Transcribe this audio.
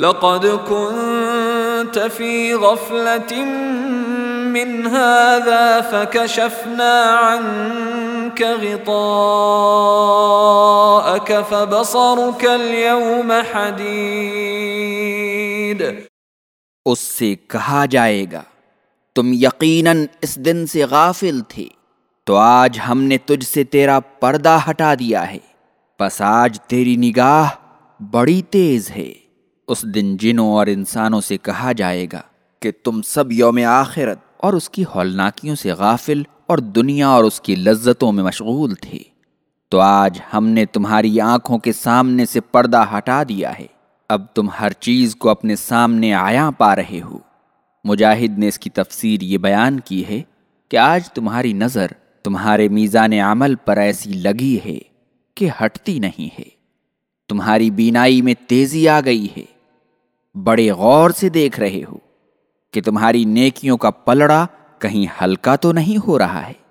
لقد كنت في غفلة من هذا فكشفنا عنك غطاءك فبصرك اليوم حديد. اس سے کہا جائے گا، تم یقیناً اس دن سے غافل تھے، تو آج ہم نے تجھ سے تیرا پردہ ہٹا دیا ہے۔ پس آج تیری نگاہ بڑی تیز ہے۔ اس دن جنوں اور انسانوں سے کہا جائے گا کہ تم سب یوم آخرت اور اس کی ہولناکیوں سے غافل اور دنیا اور اس کی لذتوں میں مشغول تھے۔ تو آج ہم نے تمہاری آنکھوں کے سامنے سے پردہ ہٹا دیا ہے۔ اب تم ہر چیز کو اپنے سامنے آیا پا رہے ہو۔ مجاہد نے اس کی تفسیر یہ بیان کی ہے کہ آج تمہاری نظر تمہارے میزان عمل پر ایسی لگی ہے کہ ہٹتی نہیں ہے۔ تمہاری بینائی میں تیزی آ گئی ہے۔ بڑے غور سے دیکھ رہے ہو کہ تمہاری نیکیوں کا پلڑا کہیں ہلکا تو نہیں ہو رہا ہے۔